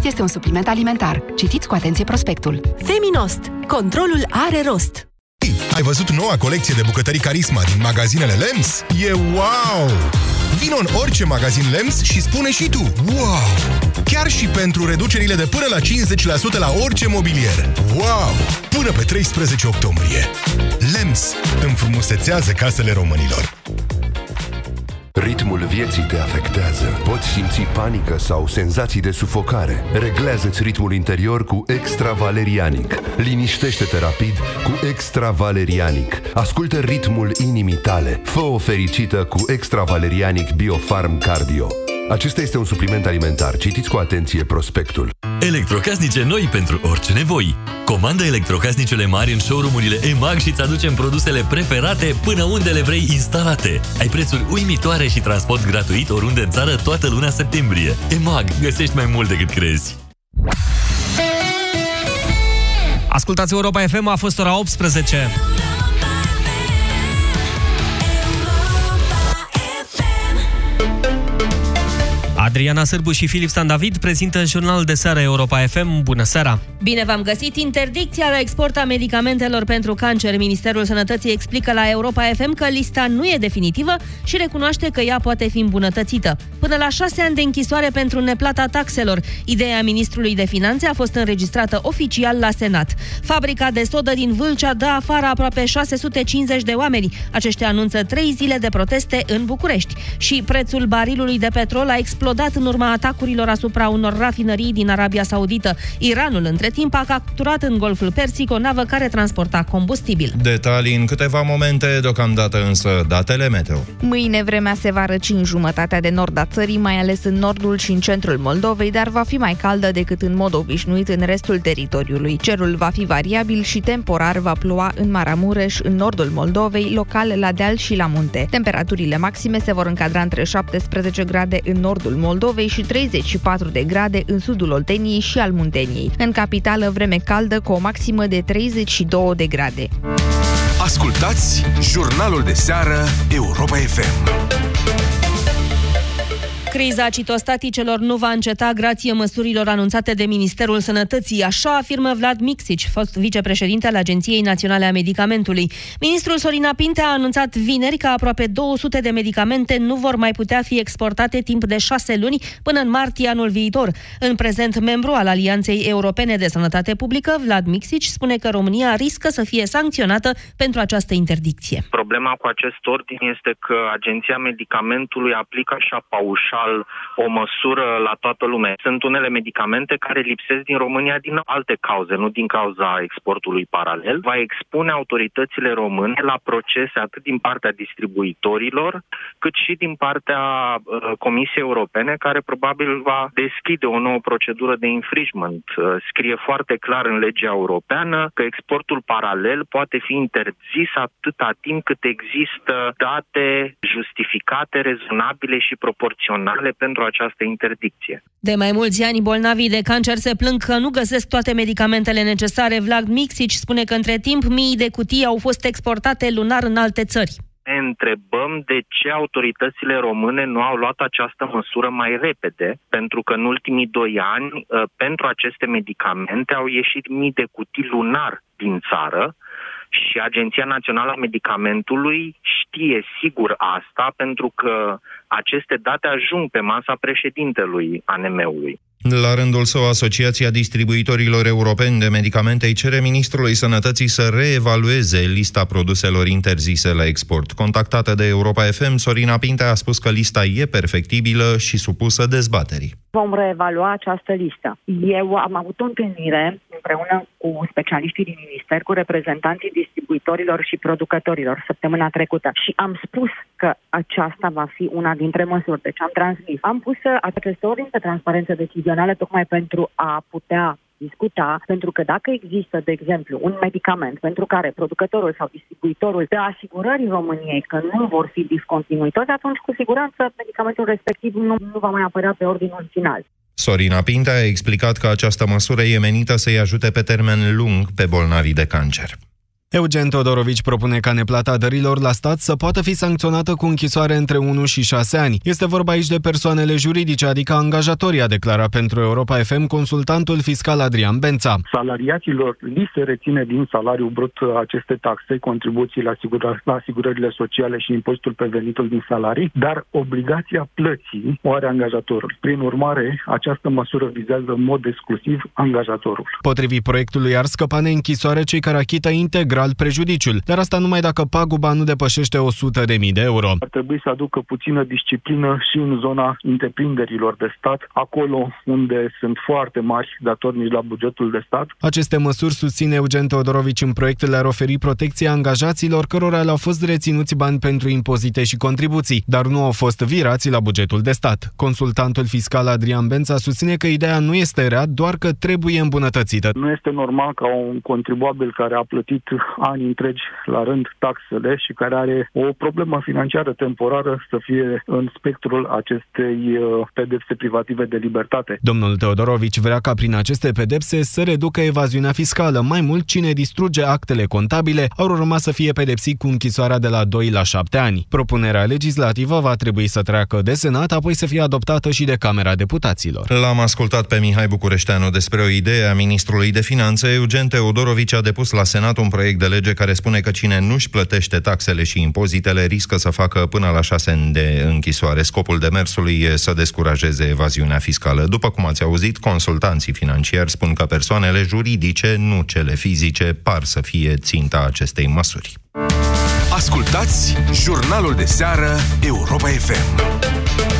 Feminost este un supliment alimentar. Citiți cu atenție prospectul. Feminost. Controlul are rost. Ai văzut noua colecție de bucătării Carisma din magazinele LEMS? E wow! Vino în orice magazin LEMS și spune și tu Wow! Chiar și pentru reducerile de până la 50% la orice mobilier. Wow! Până pe 13 octombrie. LEMS înfrumusețează casele românilor. Ritmul vieții te afectează. Poți simți panică sau senzații de sufocare. Reglează-ți ritmul interior cu Extra Valerianic. Liniștește-te rapid cu Extra Valerianic. Ascultă ritmul inimii tale. Fă-o fericită cu Extra Valerianic Biofarm Cardio. Acesta este un supliment alimentar. Citiți cu atenție prospectul. Electrocasnice noi pentru orice nevoi. Comandă electrocasnicele mari în showroom-urile EMAG și îți aducem produsele preferate până unde le vrei instalate. Ai prețuri uimitoare și transport gratuit oriunde în țară toată luna septembrie. EMAG. Găsești mai mult decât crezi. Ascultați Europa FM, a fost ora 18. Adriana Sârbu și Filip Stan David prezintă jurnalul de seară Europa FM. Bună seara! Bine v-am găsit! Interdicția la export a medicamentelor pentru cancer. Ministerul Sănătății explică la Europa FM că lista nu e definitivă și recunoaște că ea poate fi îmbunătățită. Până la șase ani de închisoare pentru neplata taxelor. Ideea ministrului de finanțe a fost înregistrată oficial la Senat. Fabrica de sodă din Vâlcea dă afară aproape 650 de oameni. Aceștia anunță trei zile de proteste în București. Și prețul barilului de petrol a explodat în urma atacurilor asupra unor rafinării din Arabia Saudită. Iranul, între timp, a capturat în Golful Persic o navă care transporta combustibil. Detalii în câteva momente, deocamdată însă datele meteo. Mâine vremea se va răci în jumătatea de nord a țării, mai ales în nordul și în centrul Moldovei, dar va fi mai caldă decât în mod obișnuit în restul teritoriului. Cerul va fi variabil și temporar va ploua în Maramureș, în nordul Moldovei, local la deal și la munte. Temperaturile maxime se vor încadra între 17 grade în nordul Moldovei și 34 de grade în sudul Olteniei și al Munteniei. În capitală vreme caldă cu o maximă de 32 de grade. Ascultați jurnalul de seară Europa FM. Criza citostaticelor nu va înceta grație măsurilor anunțate de Ministerul Sănătății, așa afirmă Vlad Mixici, fost vicepreședinte al Agenției Naționale a Medicamentului. Ministrul Sorina Pinte a anunțat vineri că aproape 200 de medicamente nu vor mai putea fi exportate timp de șase luni până în martie anul viitor. În prezent, membru al Alianței Europene de Sănătate Publică, Vlad Mixici spune că România riscă să fie sancționată pentru această interdicție. Problema cu acest ordin este că Agenția Medicamentului aplică așa paușal general o măsură la toată lumea. Sunt unele medicamente care lipsesc din România din alte cauze, nu din cauza exportului paralel. Va expune autoritățile române la procese atât din partea distribuitorilor, cât și din partea uh, Comisiei Europene, care probabil va deschide o nouă procedură de infringement. Uh, scrie foarte clar în legea europeană că exportul paralel poate fi interzis atâta timp cât există date justificate, rezonabile și proporționale semnale pentru această interdicție. De mai mulți ani, bolnavii de cancer se plâng că nu găsesc toate medicamentele necesare. Vlad Mixici spune că între timp mii de cutii au fost exportate lunar în alte țări ne întrebăm de ce autoritățile române nu au luat această măsură mai repede, pentru că în ultimii doi ani, ă, pentru aceste medicamente, au ieșit mii de cutii lunar din țară, și Agenția Națională a Medicamentului știe sigur asta pentru că aceste date ajung pe masa președintelui ANM-ului. La rândul său, Asociația Distribuitorilor Europeni de Medicamente îi cere Ministrului Sănătății să reevalueze lista produselor interzise la export. Contactată de Europa FM, Sorina Pinte a spus că lista e perfectibilă și supusă dezbaterii. Vom reevalua această listă. Eu am avut o întâlnire împreună cu specialiștii din minister, cu reprezentanții distribuitorilor și producătorilor săptămâna trecută și am spus că aceasta va fi una dintre măsuri. Deci am transmis. Am pus acest ordin pe transparență decizională tocmai pentru a putea discuta, pentru că dacă există, de exemplu, un medicament pentru care producătorul sau distribuitorul dă asigurări în României că nu vor fi discontinuități, atunci cu siguranță medicamentul respectiv nu, nu va mai apărea pe ordinul final. Sorina Pintea a explicat că această măsură e menită să-i ajute pe termen lung pe bolnavii de cancer. Eugen Todorovici propune ca neplata dărilor la stat să poată fi sancționată cu închisoare între 1 și 6 ani. Este vorba aici de persoanele juridice, adică angajatorii, a declarat pentru Europa FM consultantul fiscal Adrian Bența. Salariaților li se reține din salariul brut aceste taxe, contribuții la, asigură, la asigurările sociale și impozitul pe venitul din salarii, dar obligația plății o are angajatorul. Prin urmare, această măsură vizează în mod exclusiv angajatorul. Potrivit proiectului ar scăpa neînchisoare cei care achită integral prejudiciul, dar asta numai dacă paguba nu depășește 100.000 de euro. Ar trebui să aducă puțină disciplină și în zona întreprinderilor de stat, acolo unde sunt foarte mari datornici la bugetul de stat. Aceste măsuri susține Eugen Teodorovici în proiectele ar oferi protecție angajaților cărora le-au fost reținuți bani pentru impozite și contribuții, dar nu au fost virați la bugetul de stat. Consultantul fiscal Adrian Bența susține că ideea nu este rea, doar că trebuie îmbunătățită. Nu este normal ca un contribuabil care a plătit ani întregi la rând taxele și care are o problemă financiară temporară să fie în spectrul acestei uh, pedepse privative de libertate. Domnul Teodorovici vrea ca prin aceste pedepse să reducă evaziunea fiscală. Mai mult, cine distruge actele contabile ar urma să fie pedepsit cu închisoarea de la 2 la 7 ani. Propunerea legislativă va trebui să treacă de Senat, apoi să fie adoptată și de Camera Deputaților. L-am ascultat pe Mihai Bucureșteanu despre o idee a ministrului de finanțe. Eugen Teodorovici a depus la Senat un proiect de lege care spune că cine nu-și plătește taxele și impozitele riscă să facă până la șase ani de închisoare. Scopul demersului e să descurajeze evaziunea fiscală. După cum ați auzit, consultanții financiari spun că persoanele juridice, nu cele fizice, par să fie ținta acestei măsuri. Ascultați jurnalul de seară Europa FM.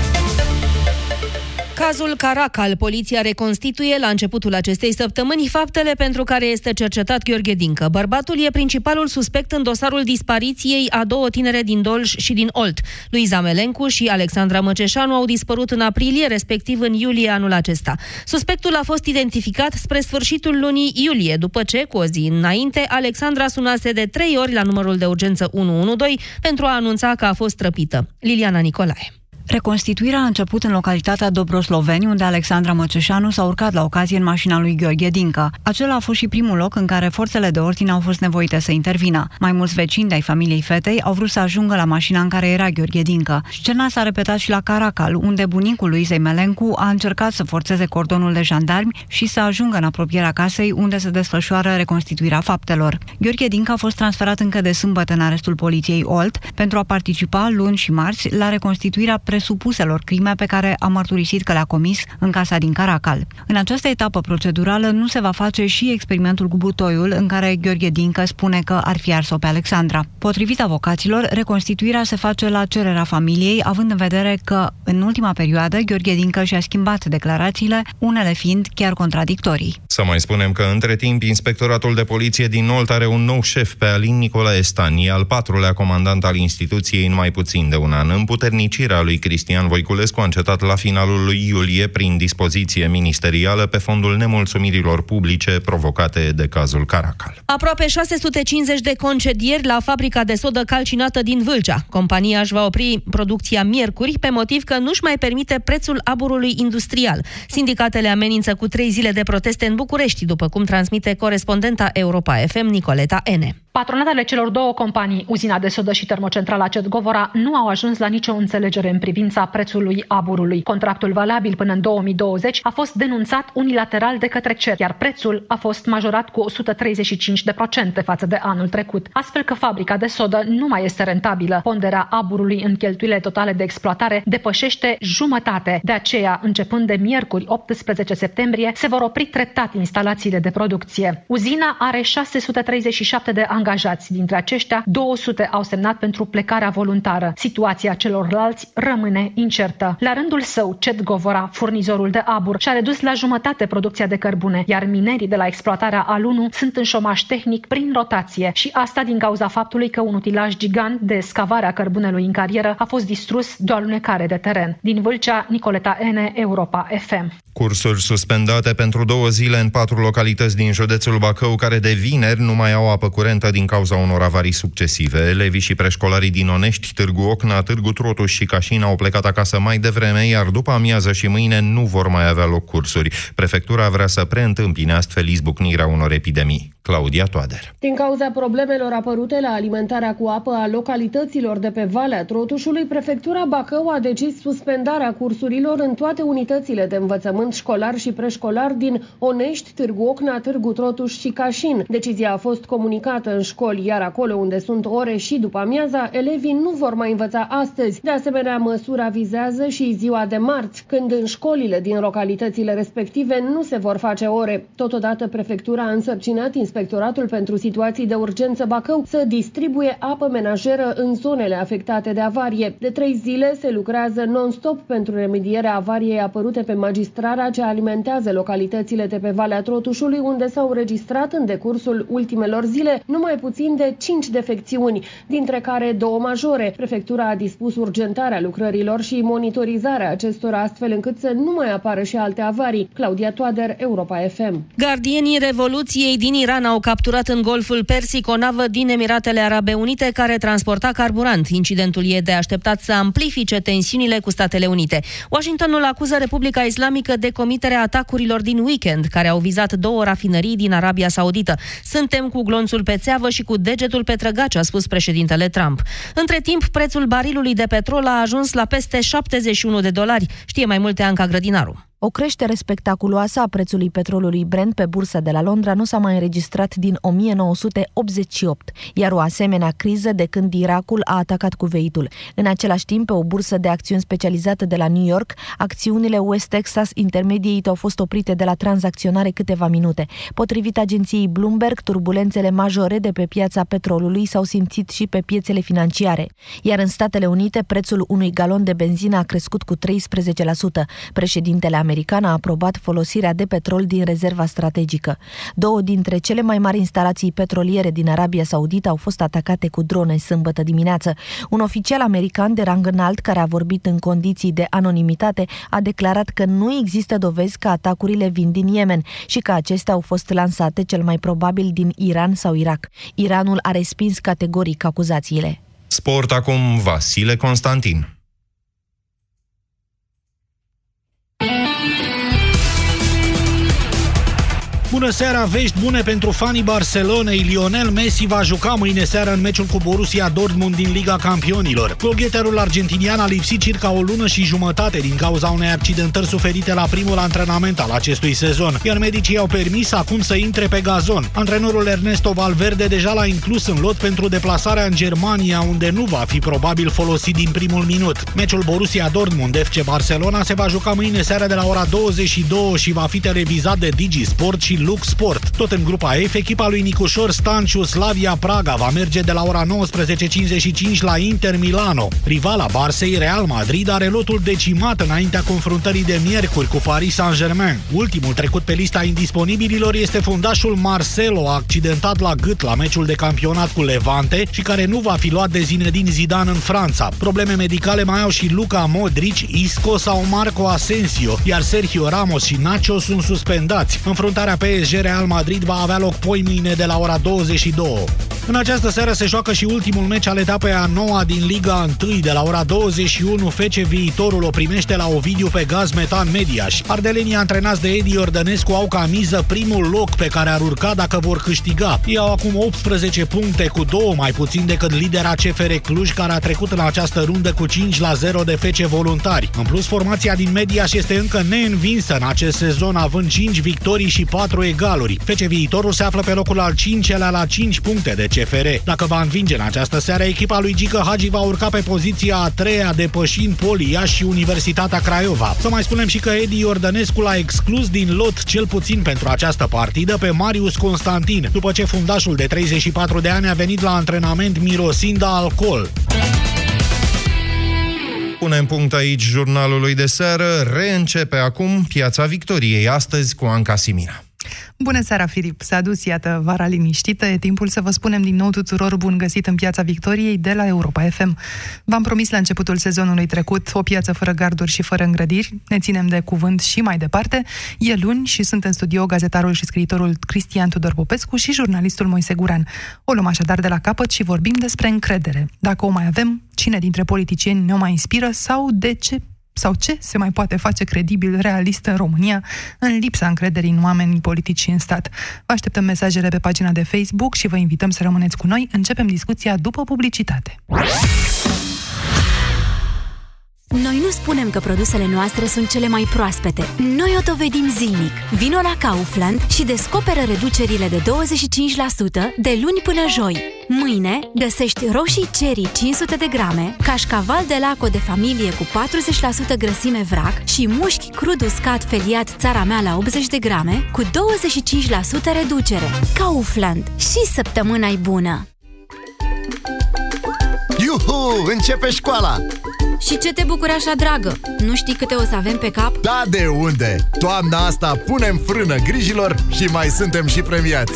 Cazul Caracal, poliția reconstituie la începutul acestei săptămâni faptele pentru care este cercetat Gheorghe Dincă. Bărbatul e principalul suspect în dosarul dispariției a două tinere din Dolj și din Olt. Luiza Melencu și Alexandra Măceșanu au dispărut în aprilie, respectiv în iulie anul acesta. Suspectul a fost identificat spre sfârșitul lunii iulie, după ce, cu o zi înainte, Alexandra sunase de trei ori la numărul de urgență 112 pentru a anunța că a fost trăpită. Liliana Nicolae. Reconstituirea a început în localitatea Dobrosloveni, unde Alexandra Măceșanu s-a urcat la ocazie în mașina lui Gheorghe Dincă. Acela a fost și primul loc în care forțele de ordine au fost nevoite să intervină. Mai mulți vecini de ai familiei fetei au vrut să ajungă la mașina în care era Gheorghe Dincă. Scena s-a repetat și la Caracal, unde bunicul lui Melencu a încercat să forțeze cordonul de jandarmi și să ajungă în apropierea casei unde se desfășoară reconstituirea faptelor. Gheorghe Dincă a fost transferat încă de sâmbătă în arestul poliției Olt pentru a participa luni și marți la reconstituirea pre presupuselor crime pe care a mărturisit că le-a comis în casa din Caracal. În această etapă procedurală nu se va face și experimentul cu butoiul în care Gheorghe Dincă spune că ar fi ars-o pe Alexandra. Potrivit avocaților, reconstituirea se face la cererea familiei, având în vedere că în ultima perioadă Gheorghe Dincă și-a schimbat declarațiile, unele fiind chiar contradictorii. Să mai spunem că între timp Inspectoratul de Poliție din Nolt are un nou șef pe Alin Nicolae Stani, al patrulea comandant al instituției în mai puțin de un an. Împuternicirea lui Cristian Voiculescu a încetat la finalul lui iulie prin dispoziție ministerială pe fondul nemulțumirilor publice provocate de cazul Caracal. Aproape 650 de concedieri la fabrica de sodă calcinată din Vâlcea. Compania își va opri producția miercuri pe motiv că nu-și mai permite prețul aburului industrial. Sindicatele amenință cu trei zile de proteste în București, după cum transmite corespondenta Europa FM Nicoleta N. Patronatele celor două companii, uzina de sodă și termocentrala Cetgovora, nu au ajuns la nicio înțelegere în privința prețului aburului. Contractul valabil până în 2020 a fost denunțat unilateral de către CER, iar prețul a fost majorat cu 135% față de anul trecut, astfel că fabrica de sodă nu mai este rentabilă. Ponderea aburului în cheltuielile totale de exploatare depășește jumătate. De aceea, începând de miercuri 18 septembrie, se vor opri treptat instalațiile de producție. Uzina are 637 de angajați. Dintre aceștia, 200 au semnat pentru plecarea voluntară. Situația celorlalți rămâne incertă. La rândul său, Cet Govora, furnizorul de abur, și-a redus la jumătate producția de cărbune, iar minerii de la exploatarea Alunu sunt în șomaș tehnic prin rotație și asta din cauza faptului că un utilaj gigant de scavare a cărbunelui în carieră a fost distrus de o alunecare de teren. Din Vâlcea, Nicoleta N, Europa FM. Cursuri suspendate pentru două zile în patru localități din județul Bacău, care de vineri nu mai au apă curentă amânată din cauza unor avarii succesive. Elevii și preșcolarii din Onești, Târgu Ocna, Târgu Trotuș și Cașin au plecat acasă mai devreme, iar după amiază și mâine nu vor mai avea loc cursuri. Prefectura vrea să preîntâmpine astfel izbucnirea unor epidemii. Claudia Toader. Din cauza problemelor apărute la alimentarea cu apă a localităților de pe Valea Trotușului, Prefectura Bacău a decis suspendarea cursurilor în toate unitățile de învățământ școlar și preșcolar din Onești, Târgu Ocna, Târgu Trotuș și Cașin. Decizia a fost comunicată în școli, iar acolo unde sunt ore și după amiaza, elevii nu vor mai învăța astăzi. De asemenea, măsura vizează și ziua de marți, când în școlile din localitățile respective nu se vor face ore. Totodată, Prefectura a însărcinat Inspectoratul pentru Situații de Urgență Bacău să distribuie apă menajeră în zonele afectate de avarie. De trei zile se lucrează non-stop pentru remedierea avariei apărute pe magistrarea ce alimentează localitățile de pe Valea Trotușului, unde s-au registrat în decursul ultimelor zile numai puțin de 5 defecțiuni, dintre care două majore. Prefectura a dispus urgentarea lucrărilor și monitorizarea acestora astfel încât să nu mai apară și alte avarii. Claudia Toader, Europa FM. Gardienii Revoluției din Iran Iran au capturat în Golful Persic o navă din Emiratele Arabe Unite care transporta carburant. Incidentul e de așteptat să amplifice tensiunile cu Statele Unite. Washingtonul acuză Republica Islamică de comiterea atacurilor din weekend, care au vizat două rafinării din Arabia Saudită. Suntem cu glonțul pe țeavă și cu degetul pe trăgaci, a spus președintele Trump. Între timp, prețul barilului de petrol a ajuns la peste 71 de dolari. Știe mai multe Anca Grădinaru. O creștere spectaculoasă a prețului petrolului Brent pe bursa de la Londra nu s-a mai înregistrat din 1988, iar o asemenea criză de când Irakul a atacat cuveitul. În același timp, pe o bursă de acțiuni specializată de la New York, acțiunile West Texas Intermediate au fost oprite de la tranzacționare câteva minute. Potrivit agenției Bloomberg, turbulențele majore de pe piața petrolului s-au simțit și pe piețele financiare. Iar în Statele Unite, prețul unui galon de benzină a crescut cu 13%. Președintele american a aprobat folosirea de petrol din rezerva strategică. Două dintre cele mai mari instalații petroliere din Arabia Saudită au fost atacate cu drone sâmbătă dimineață. Un oficial american de rang înalt care a vorbit în condiții de anonimitate a declarat că nu există dovezi că atacurile vin din Yemen și că acestea au fost lansate cel mai probabil din Iran sau Irak. Iranul a respins categoric acuzațiile. Sport acum Vasile Constantin. Bună seara, vești bune pentru fanii Barcelonei. Lionel Messi va juca mâine seară în meciul cu Borussia Dortmund din Liga Campionilor. Glogheterul argentinian a lipsit circa o lună și jumătate din cauza unei accidentări suferite la primul antrenament al acestui sezon, iar medicii au permis acum să intre pe gazon. Antrenorul Ernesto Valverde deja l-a inclus în lot pentru deplasarea în Germania, unde nu va fi probabil folosit din primul minut. Meciul Borussia Dortmund FC Barcelona se va juca mâine seara de la ora 22 și va fi televizat de Digi Sport și Lux Sport. Tot în grupa F, echipa lui Nicușor Stanciu Slavia Praga va merge de la ora 19.55 la Inter Milano. Rivala Barsei, Real Madrid, are lotul decimat înaintea confruntării de miercuri cu Paris Saint-Germain. Ultimul trecut pe lista indisponibililor este fundașul Marcelo, accidentat la gât la meciul de campionat cu Levante și care nu va fi luat de Zinedine Zidane în Franța. Probleme medicale mai au și Luca Modric, Isco sau Marco Asensio, iar Sergio Ramos și Nacho sunt suspendați. Înfruntarea pe PSG Real Madrid va avea loc poi mâine de la ora 22. În această seară se joacă și ultimul meci al etapei a noua din Liga 1 de la ora 21 fece viitorul o primește la Ovidiu pe gaz metan Mediaș. Ardelenii antrenați de Edi Ordănescu au ca miză primul loc pe care ar urca dacă vor câștiga. Ei au acum 18 puncte cu două mai puțin decât lidera CFR Cluj care a trecut în această rundă cu 5 la 0 de fece voluntari. În plus, formația din Mediaș este încă neînvinsă în acest sezon având 5 victorii și 4 egaluri. Fece viitorul se află pe locul al 5-lea la 5 puncte de CFR. Dacă va învinge în această seară, echipa lui Gică Hagi va urca pe poziția a treia, depășind Polia și Universitatea Craiova. Să mai spunem și că Edi Iordănescu l-a exclus din lot cel puțin pentru această partidă pe Marius Constantin, după ce fundașul de 34 de ani a venit la antrenament mirosind alcool. Punem punct aici jurnalului de seară. Reîncepe acum Piața Victoriei, astăzi cu Anca Simina. Bună seara, Filip! S-a dus, iată, vara liniștită. E timpul să vă spunem din nou tuturor bun găsit în Piața Victoriei de la Europa FM. V-am promis la începutul sezonului trecut o piață fără garduri și fără îngrădiri. Ne ținem de cuvânt și mai departe. E luni și sunt în studio gazetarul și scriitorul Cristian Tudor Popescu și jurnalistul Moise Guran. O luăm așadar de la capăt și vorbim despre încredere. Dacă o mai avem, cine dintre politicieni ne-o mai inspiră sau de ce sau ce se mai poate face credibil, realist în România, în lipsa încrederii în oamenii politici și în stat. Vă așteptăm mesajele pe pagina de Facebook și vă invităm să rămâneți cu noi. Începem discuția după publicitate. Noi nu spunem că produsele noastre sunt cele mai proaspete. Noi o dovedim zilnic. Vino la Kaufland și descoperă reducerile de 25% de luni până joi. Mâine găsești roșii cherry 500 de grame, cașcaval de laco de familie cu 40% grăsime vrac și mușchi crud uscat feliat țara mea la 80 de grame cu 25% reducere. Kaufland. Și săptămâna e bună! Iuhu! Începe școala! Și ce te bucuri așa, dragă? Nu știi câte o să avem pe cap? Da, de unde? Toamna asta punem frână grijilor și mai suntem și premiați!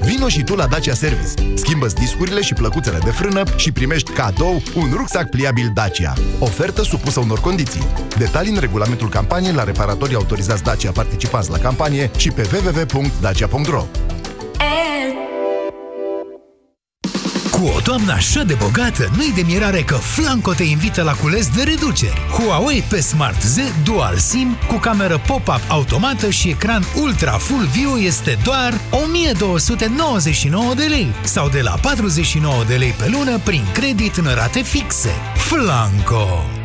Vino și tu la Dacia Service. schimbă discurile și plăcuțele de frână și primești cadou un rucsac pliabil Dacia. Ofertă supusă unor condiții. Detalii în regulamentul campaniei la reparatorii autorizați Dacia participați la campanie și pe www.dacia.ro. Cu o toamnă așa de bogată, nu-i de mirare că Flanco te invită la cules de reduceri. Huawei pe Smart Z Dual SIM cu cameră pop-up automată și ecran Ultra Full View este doar 1299 de lei sau de la 49 de lei pe lună prin credit în rate fixe. Flanco!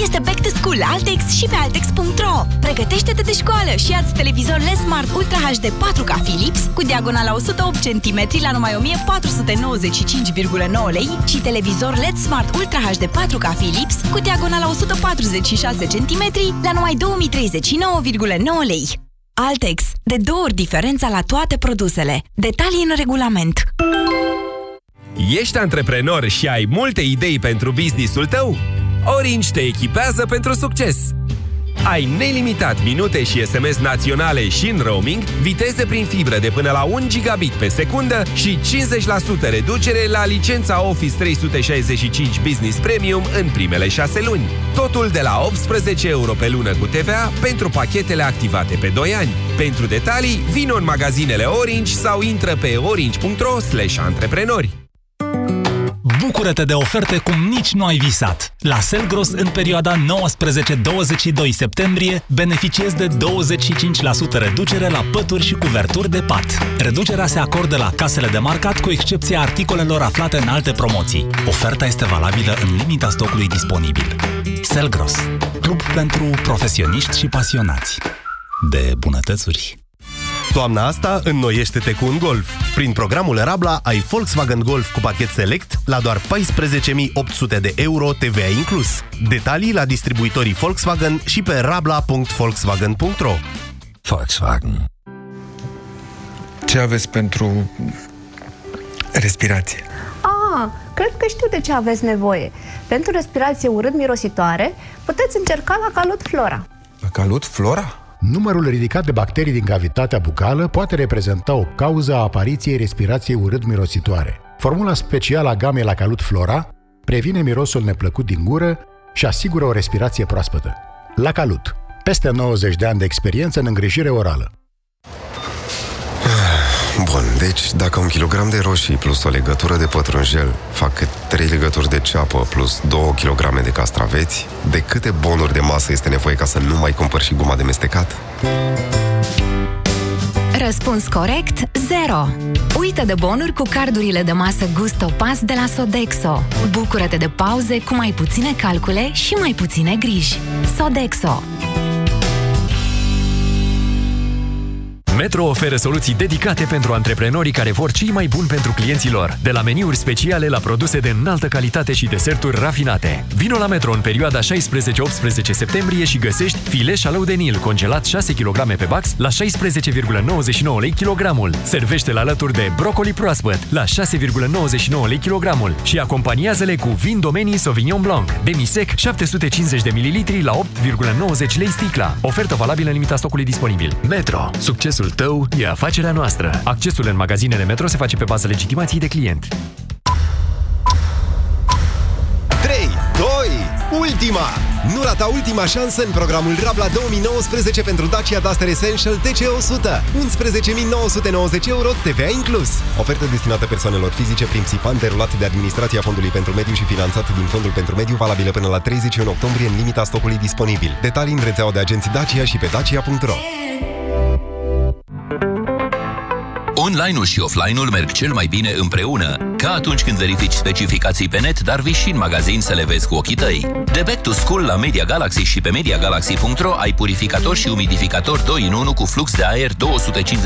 Este back to school la Altex și pe Altex.ro. Pregătește-te de școală și ați televizor LED Smart Ultra HD 4K Philips cu diagonala 108 cm la numai 1495,9 lei și televizor LED Smart Ultra HD 4K Philips cu diagonala 146 cm la numai 2039,9 lei. Altex. De două ori diferența la toate produsele. Detalii în regulament. Ești antreprenor și ai multe idei pentru businessul tău? Orange te echipează pentru succes! Ai nelimitat minute și SMS naționale și în roaming, viteze prin fibră de până la 1 gigabit pe secundă și 50% reducere la licența Office 365 Business Premium în primele 6 luni. Totul de la 18 euro pe lună cu TVA pentru pachetele activate pe 2 ani. Pentru detalii, vino în magazinele Orange sau intră pe orange.ro antreprenori. Bucură-te de oferte cum nici nu ai visat. La Selgros, în perioada 19-22 septembrie, beneficiezi de 25% reducere la pături și cuverturi de pat. Reducerea se acordă la casele de marcat, cu excepția articolelor aflate în alte promoții. Oferta este valabilă în limita stocului disponibil. Selgros, club pentru profesioniști și pasionați de bunătățuri. Toamna asta înnoiește-te cu un Golf. Prin programul Rabla ai Volkswagen Golf cu pachet Select la doar 14.800 de euro TVA inclus. Detalii la distribuitorii Volkswagen și pe rabla.volkswagen.ro Volkswagen Ce aveți pentru respirație? Ah, cred că știu de ce aveți nevoie. Pentru respirație urât-mirositoare, puteți încerca la Calut Flora. La Calut Flora? Numărul ridicat de bacterii din cavitatea bucală poate reprezenta o cauză a apariției respirației urât-mirositoare. Formula specială a gamei la calut Flora previne mirosul neplăcut din gură și asigură o respirație proaspătă. La Calut, peste 90 de ani de experiență în îngrijire orală. Bun, deci dacă un kilogram de roșii plus o legătură de pătrunjel fac cât 3 legături de ceapă plus 2 kg de castraveți, de câte bonuri de masă este nevoie ca să nu mai cumpăr și guma de mestecat? Răspuns corect 0. Uită de bonuri cu cardurile de masă Gusto Pass de la Sodexo. Bucură-te de pauze cu mai puține calcule și mai puține griji. Sodexo. Metro oferă soluții dedicate pentru antreprenorii care vor cei mai buni pentru clienții lor, de la meniuri speciale la produse de înaltă calitate și deserturi rafinate. Vino la Metro în perioada 16-18 septembrie și găsești filet șalău de Nil congelat 6 kg pe bax la 16,99 lei kilogramul. Servește la alături de brocoli proaspăt la 6,99 lei kilogramul și acompaniază-le cu vin domenii Sauvignon Blanc, demisec 750 de ml la 8,90 lei sticla. Ofertă valabilă în limita stocului disponibil. Metro. Succesul tău e afacerea noastră. Accesul în magazinele Metro se face pe bază legitimației de client. 3, 2, ultima! Nu rata ultima șansă în programul Rabla 2019 pentru Dacia Duster Essential TC100. 11.990 euro TVA inclus. Ofertă destinată persoanelor fizice, principal derulat de Administrația Fondului pentru Mediu și finanțat din Fondul pentru Mediu, valabilă până la 31 octombrie în limita stocului disponibil. Detalii în rețeaua de agenții Dacia și pe dacia.ro. Online-ul și offline-ul merg cel mai bine împreună, ca atunci când verifici specificații pe net, dar vii și în magazin să le vezi cu ochii tăi. De Back to School la Media Galaxy și pe MediaGalaxy.ro ai purificator și umidificator 2 în 1 cu flux de aer 250